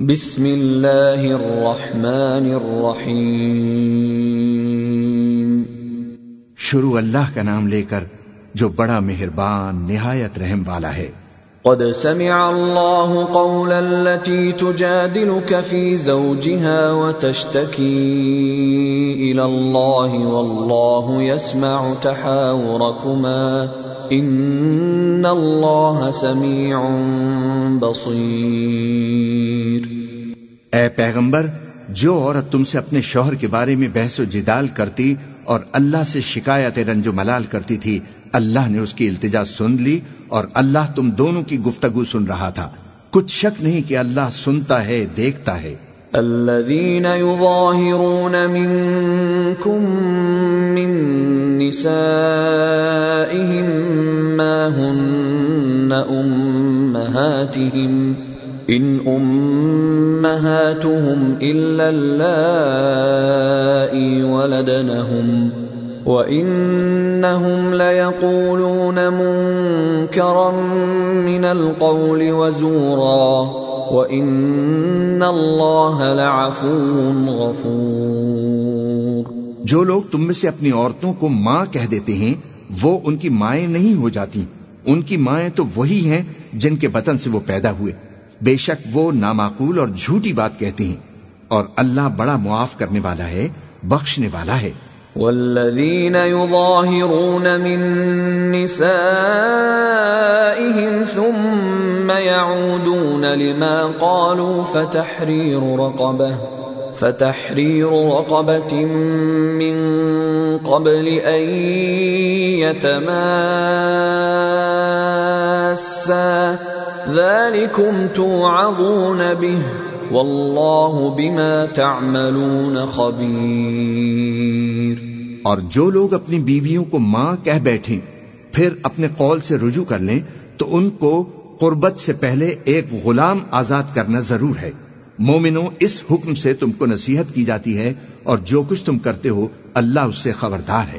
بسم اللہ الرحمن الرحیم شروع اللہ کا نام لے کر جو بڑا مہربان نہایت رحم والا ہے۔ قد سمع الله قول التي تجادلك في زوجها وتشتكي إلى الله والله يسمع تحاوركما إن الله سميع بصير۔ اے پیغمبر، جو عورت تم سے اپنے شوہر کے بارے میں بحث و جدال کرتی اور اللہ سے شکایت رنج و ملال کرتی تھی، اللہ نے اس کی التجا سن لی اور اللہ تم دونوں کی گفتگو سن رہا تھا۔ کچھ شک نہیں کہ اللہ سنتا ہے، دیکھتا ہے۔ الذين يظاهرون منكم من نسائهم ما هن أمهاتهم إن أمهاتهم إلا اللائي ولدنهم وَإِنَّهُمْ لَيَقُولُونَ مُنكَرًا مِنَ الْقَوْلِ وَزُورًا وَإِنَّ اللَّهَ لَعَفُوٌّ غَفُورٌ جو لوگ تم میں سے اپنی عورتوں کو ماں کہہ دیتے ہیں، وہ ان کی مائیں نہیں ہو جاتی۔ ان کی مائیں تو وہی ہیں جن کے بطن سے وہ پیدا ہوئے۔ بے شک وہ نامعقول اور جھوٹی بات کہتے ہیں۔ اور اللہ بڑا معاف کرنے والا ہے، بخشنے والا ہے۔ والذين يظاهرون من نسائهم ثم يعودون لما قالوا فتحرير رقبة فتحرير رقبة من قبل أن يتماسا ذلكم توعظون به والله بما تعملون خبير اور جو لوگ اپنی بیویوں کو ماں کہہ بیٹھیں، پھر اپنے قول سے رجوع کر لیں، تو ان کو قربت سے پہلے ایک غلام آزاد کرنا ضرور ہے۔ مومنوں، اس حکم سے تم کو نصیحت کی جاتی ہے اور جو کچھ تم کرتے ہو، اللہ اس سے خبردار ہے۔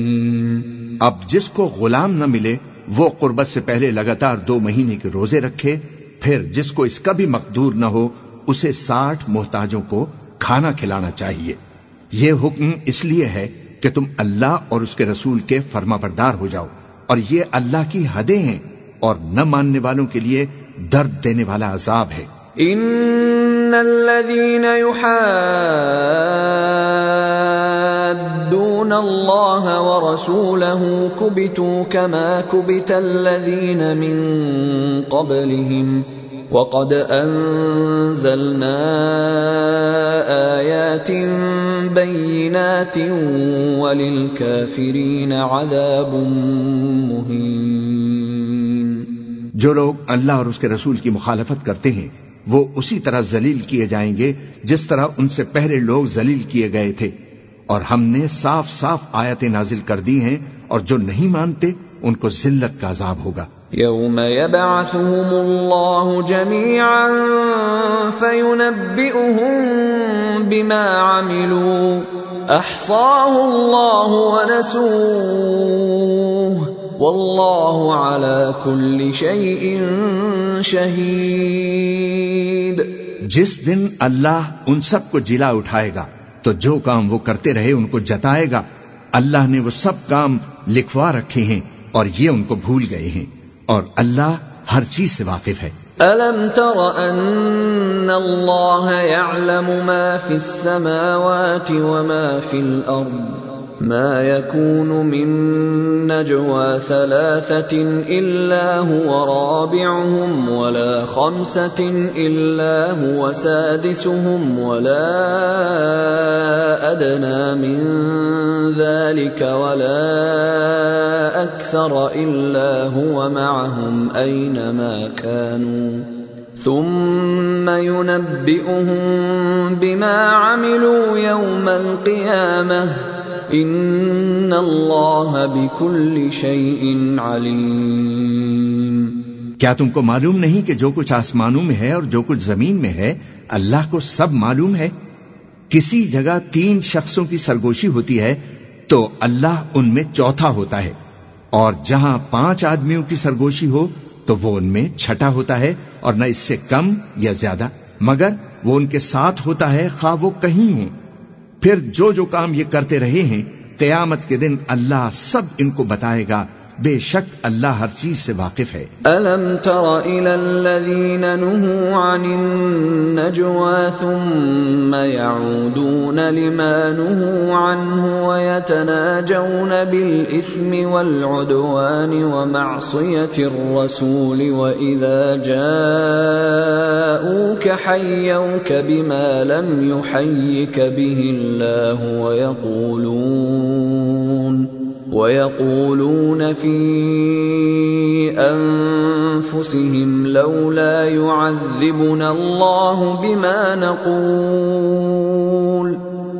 اب جس کو غلام نہ ملے، وہ قربت سے پہلے لگاتار دو مہینے کے روزے رکھے، پھر جس کو اس کا بھی مقدور نہ ہو، اسے ساٹھ محتاجوں کو کھانا کھلانا چاہیے۔ یہ حکم اس لیے ہے کہ تم اللہ اور اس کے رسول کے فرما بردار ہو جاؤ، اور یہ اللہ کی حدیں ہیں اور نہ ماننے والوں کے لیے درد دینے والا عذاب ہے۔ ان الذين يحادون الله ورسوله كبتوا كما كبت الذين من قبلهم وقد انزلنا ايات بينات وللكافرين عذاب مهين جو لوگ اللہ اور اس کے رسول کی مخالفت کرتے ہیں وہ اسی طرح ذلیل کیے جائیں گے جس طرح ان سے پہلے لوگ ذلیل کیے گئے تھے۔ اور ہم نے صاف صاف آیتیں نازل کر دی ہیں اور جو نہیں مانتے ان کو ذلت کا عذاب ہوگا۔ يوم يبعثهم الله جميعا فينبئهم بما عملوا احصاه الله ونسوه۔ والله على كل شيء شهيد جس دن اللہ ان سب کو جلا اٹھائے گا تو جو کام وہ کرتے رہے ان کو جتائے گا۔ اللہ نے وہ سب کام لکھوا رکھے ہیں اور یہ ان کو بھول گئے ہیں۔ اور اللہ ہر چیز سے واقف ہے۔ ألم تر أن الله يعلم ما في السماوات وما في الأرض ما يكون من نجوى ثلاثة إلا هو رابعهم ولا خمسة إلا هو سادسهم ولا أدنى من ذلك ولا أكثر إلا هو معهم أينما كانوا. ثم ينبئهم بما عملوا يوم القيامة. إن الله بكل شيء کیا تم کو معلوم نہیں کہ جو کچھ آسمانوں میں ہے اور جو کچھ زمین میں ہے، اللہ کو سب معلوم ہے؟ کسی جگہ تین شخصوں کی سرگوشی ہوتی ہے، تو اللہ ان میں چوتھا ہوتا ہے۔ اور جہاں پانچ آدمیوں کی سرگوشی ہو، تو وہ ان میں چھٹا ہوتا ہے، اور نہ اس سے کم یا زیادہ۔ مگر وہ ان کے ساتھ ہوتا ہے، خواہ وہ کہیں ہوں۔ پھر جو جو کام یہ کرتے رہے ہیں، قیامت کے دن اللہ سب ان کو بتائے گا۔ بے شک اللہ ہر چیز سے واقف ہے۔ ألم تر إلى الذين نهوا عن النجوى ثم يعودون لما نهوا عنه ويتناجون بالإثم والعدوان ومعصية الرسول وإذا جاءوك حيوك بما لم يحيك به الله ويقولون ويقولون في أنفسهم لولا يعذبنا الله بما نقول.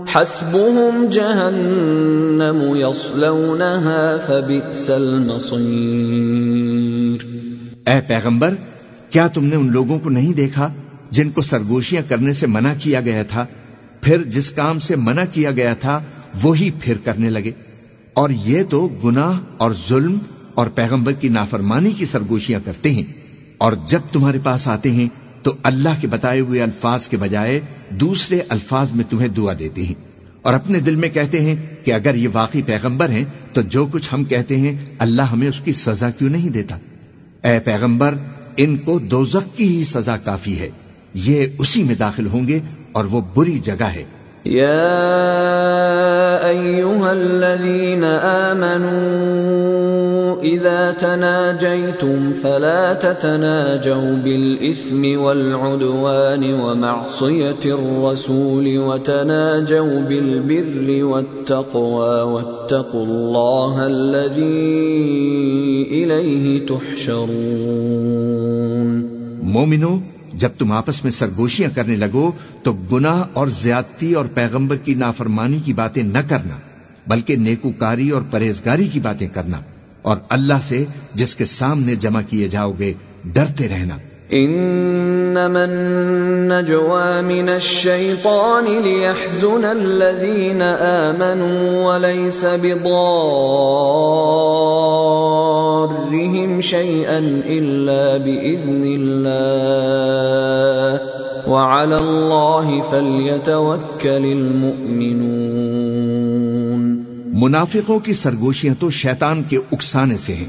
حسبهم جهنم يصلونها فبئس المصير. اے پیغمبر، کیا تم نے ان لوگوں کو نہیں دیکھا جن کو سرگوشیاں کرنے سے منع کیا گیا تھا؟ پھر جس کام سے منع کیا گیا تھا، وہی پھر کرنے لگے۔ اور یہ تو گناہ اور ظلم اور پیغمبر کی نافرمانی کی سرگوشیاں کرتے ہیں۔ اور جب تمہارے پاس آتے ہیں تو اللہ کے بتائے ہوئے الفاظ کے بجائے دوسرے الفاظ میں تمہیں دعا دیتے ہیں۔ اور اپنے دل میں کہتے ہیں کہ اگر یہ واقعی پیغمبر ہیں تو جو کچھ ہم کہتے ہیں اللہ ہمیں اس کی سزا کیوں نہیں دیتا؟ اے پیغمبر، ان کو دوزخ کی ہی سزا کافی ہے۔ یہ اسی میں داخل ہوں گے اور وہ بری جگہ ہے۔ يا أيها الذين آمنوا إذا تناجيتم فلا تتناجوا بالإثم والعدوان ومعصية الرسول وتناجوا بالبر والتقوى واتقوا الله الذي إليه تحشرون. مومنو جب تم آپس میں سرگوشیاں کرنے لگو تو گناہ اور زیادتی اور پیغمبر کی نافرمانی کی باتیں نہ کرنا، بلکہ نیکوکاری اور پرہیزگاری کی باتیں کرنا۔ اور اللہ سے جس کے سامنے جمع کیے جاؤ گے، ڈرتے رہنا۔ انما النجوى من الشيطان ليحزن الذين امنوا وليس بضارهم شيئا الا باذن الله وعلى الله فليتوكل المؤمنون منافقوں کی سرگوشیاں تو شیطان کے اکسانے سے ہیں،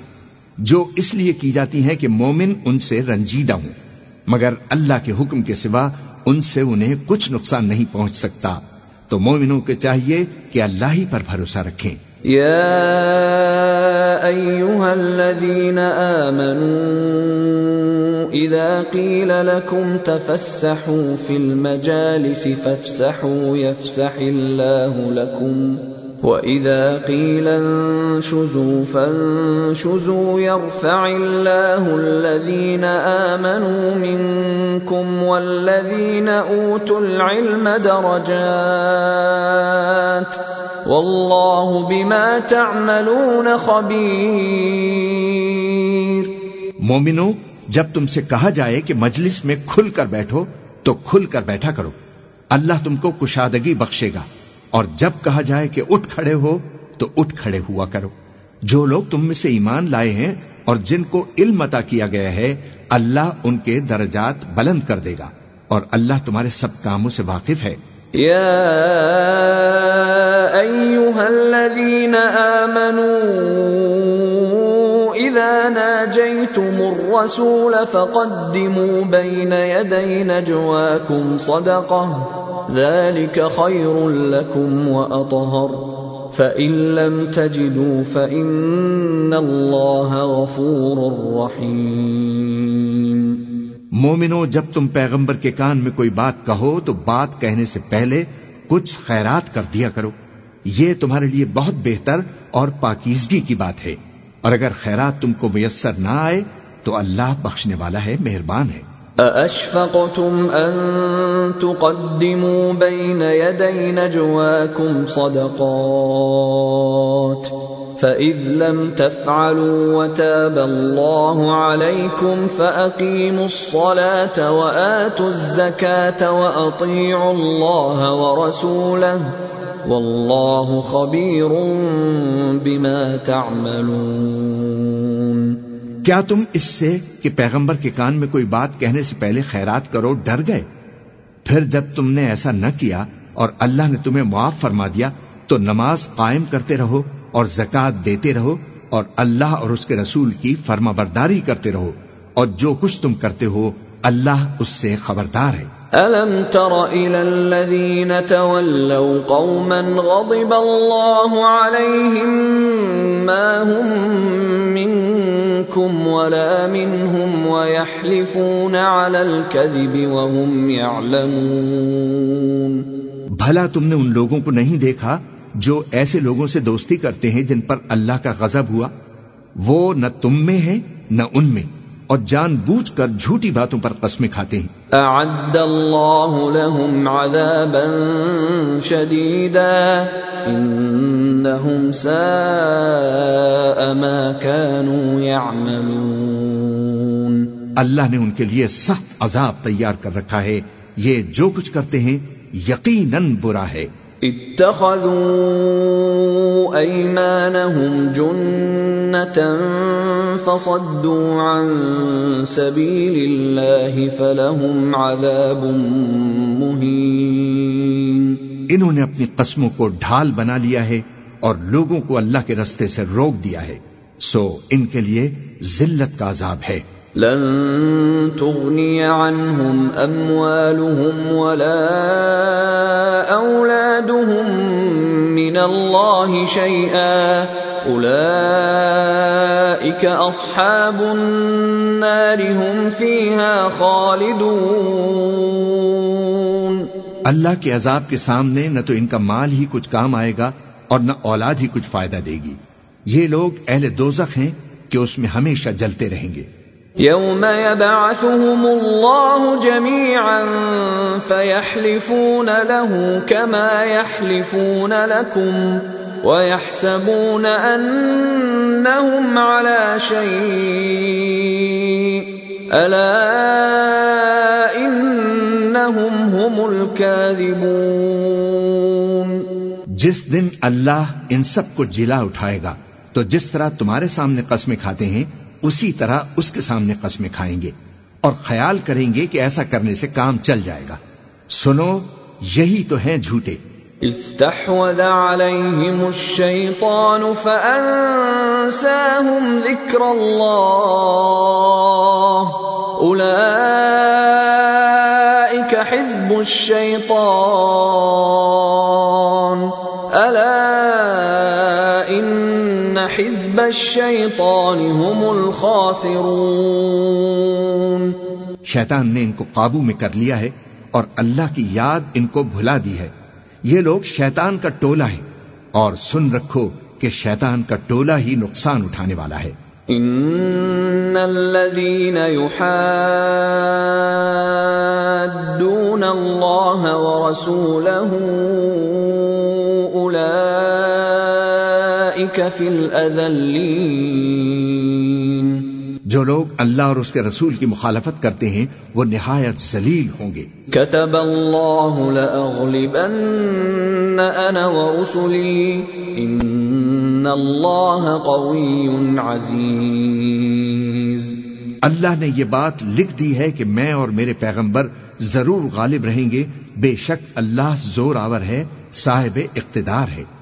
جو اس لیے کی جاتی ہیں کہ مومن ان سے رنجیدہ ہوں، مگر اللہ کے حکم کے سوا ان سے انہیں کچھ نقصان نہیں پہنچ سکتا۔ تو مومنوں کے چاہیے کہ اللہ ہی پر بھروسہ رکھیں۔ يا ايها الذين امنوا اذا قيل لكم تفسحوا في المجالس فافسحوا يفسح الله لكم واذا قيل انشزوا فانشزوا يرفع الله الذين امنوا منكم والذين اوتوا العلم درجات والله بما تعملون خبير مومنو، جب تم سے کہا جائے کہ مجلس میں کھل کر بیٹھو، تو کھل کر بیٹھا کرو۔ اللہ تم کو کشادگی بخشے گا۔ اور جب کہا جائے کہ اٹھ کھڑے ہو، تو اٹھ کھڑے ہوا کرو۔ جو لوگ تم میں سے ایمان لائے ہیں اور جن کو علم عطا کیا گیا ہے، اللہ ان کے درجات بلند کر دے گا۔ اور اللہ تمہارے سب کاموں سے واقف ہے۔ يا ايها الذين امنوا اذا ناجيتم الرسول فقدموا بين يدي نجواكم صدقه ذلك خير لكم واطهر فان لم تجدوا فان الله غفور رحيم مومنو، جب تم پیغمبر کے کان میں کوئی بات کہو تو بات کہنے سے پہلے کچھ خیرات کر دیا کرو۔ یہ تمہارے لیے بہت بہتر اور پاکیزگی کی بات ہے۔ اور اگر خیرات تم کو میسر نہ آئے تو اللہ بخشنے والا ہے، مہربان ہے۔ أأشفقتم أن تقدموا بين يدي نجواكم صدقات فإذ لم تفعلوا وتاب الله عليكم فأقيموا الصلاة وآتوا الزكاة وأطيعوا الله ورسوله والله خبير بما تعملون۔ کیا تم اس سے کہ پیغمبر کے کان میں کوئی بات کہنے سے پہلے خیرات کرو ڈر گئے؟ پھر جب تم نے ایسا نہ کیا اور اللہ نے تمہیں معاف فرما دیا تو نماز قائم کرتے رہو۔ اور زکات دیتے رہو اور اللہ اور اس کے رسول کی فرما برداری کرتے رہو اور جو کچھ تم کرتے ہو اللہ اس سے خبردار ہے۔ ألم تر إلى الذين تولوا قوما غضب الله عليهم ما هم منكم ولا منهم ويحلفون على الكذب وهم يعلمون۔ بھلا تم نے ان لوگوں کو نہیں دیکھا جو ایسے لوگوں سے دوستی کرتے ہیں جن پر اللہ کا غضب ہوا وہ نہ تم میں ہے نہ ان میں اور جان بوجھ کر جھوٹی باتوں پر قسمیں کھاتے ہیں۔ أعد الله لهم عذابا شديدا إنهم ساء ما كانوا يعملون۔ اللہ نے ان کے لیے سخت عذاب تیار کر رکھا ہے۔ یہ جو کچھ کرتے ہیں یقیناً برا ہے۔ اتخذوا أيمانهم جنة فصدوا عن سبيل الله فلهم عذاب مهين. انہوں نے اپنی قسموں کو ڈھال بنا لیا ہے اور لوگوں کو اللہ کے رستے سے روک دیا ہے، سو ان کے لیے ذلت کا عذاب ہے۔ لن تغني عنهم أموالهم ولا أولادهم من الله شيئا. أولئك أصحاب النار هم فيها خالدون. اللہ کے عذاب کے سامنے نہ تو ان کا مال ہی کچھ کام آئے گا اور نہ اولاد ہی کچھ فائدہ دے گی۔ یہ لوگ اہل دوزخ ہیں کہ اس میں ہمیشہ جلتے رہیں گے۔ يوم يبعثهم الله جميعا فيحلفون له كما يحلفون لكم ويحسبون أنهم على شيء ألا إنهم هم الكاذبون جس دن اللہ ان سب کو جلا اٹھائے گا تو جس طرح تمہارے سامنے قسمیں کھاتے ہیں اسی طرح اس کے سامنے قسمیں کھائیں گے اور خیال کریں گے کہ ایسا کرنے سے کام چل جائے گا۔ سنو، یہی تو ہیں جھوٹے۔ استحوذ عليهم الشيطان فأنساهم ذكر الله۔ أولئك حزب الشيطان۔ حزب الشيطان هم الخاسرون. شیطان نے ان کو قابو میں کر لیا ہے اور اللہ کی یاد ان کو بھلا دی ہے۔ یہ لوگ شیطان کا ٹولہ ہے اور سن رکھو کہ شیطان کا ٹولہ ہی نقصان اٹھانے والا ہے۔ ان الذين يحادون الله ورسوله اولئك في الاذلين جو لوگ اللہ اور اس کے رسول کی مخالفت کرتے ہیں وہ نہایت ذلیل ہوں گے۔ كتب الله لأغلبن أنا ورسلي. إن الله قوي عزيز. اللہ نے یہ بات لکھ دی ہے کہ میں اور میرے پیغمبر ضرور غالب رہیں گے۔ بے شک اللہ زور آور ہے صاحب اقتدار ہے۔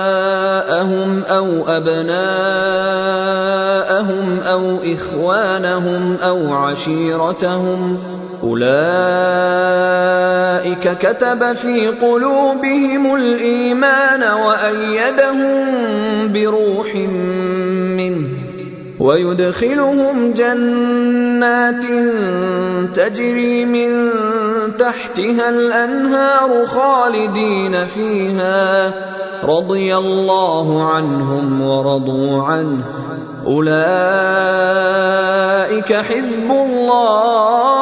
أو أبناءهم أو إخوانهم أو عشيرتهم أولئك كتب في قلوبهم الإيمان وأيدهم بروح منه ويدخلهم جنات تجري من تحتها الأنهار خالدين فيها رضي الله عنهم ورضوا عنه. أولئك حزب الله.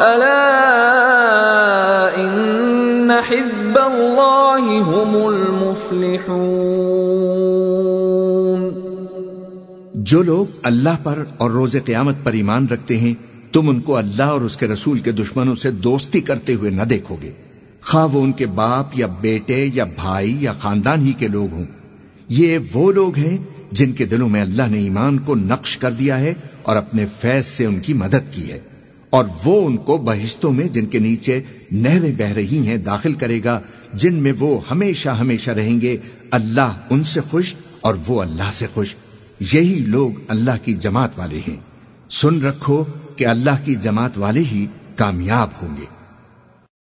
ألا إن حزب الله هم المفلحون. جو لوگ اللہ پر اور روز قیامت پر ایمان رکھتے ہیں، تم ان کو اللہ اور اس کے رسول کے دشمنوں سے دوستی کرتے ہوئے نہ دیکھو گے۔ خواہ وہ ان کے باپ یا بیٹے یا بھائی یا خاندان ہی کے لوگ ہوں۔ یہ وہ لوگ ہیں جن کے دلوں میں اللہ نے ایمان کو نقش کر دیا ہے اور اپنے فیض سے ان کی مدد کی ہے۔ اور وہ ان کو بہشتوں میں جن کے نیچے نہریں بہ رہی ہیں داخل کرے گا، جن میں وہ ہمیشہ ہمیشہ رہیں گے، اللہ ان سے خوش اور وہ اللہ سے خوش۔ یہی لوگ اللہ کی جماعت والے ہیں۔ سن رکھو کہ اللہ کی جماعت والے ہی کامیاب ہوں گے۔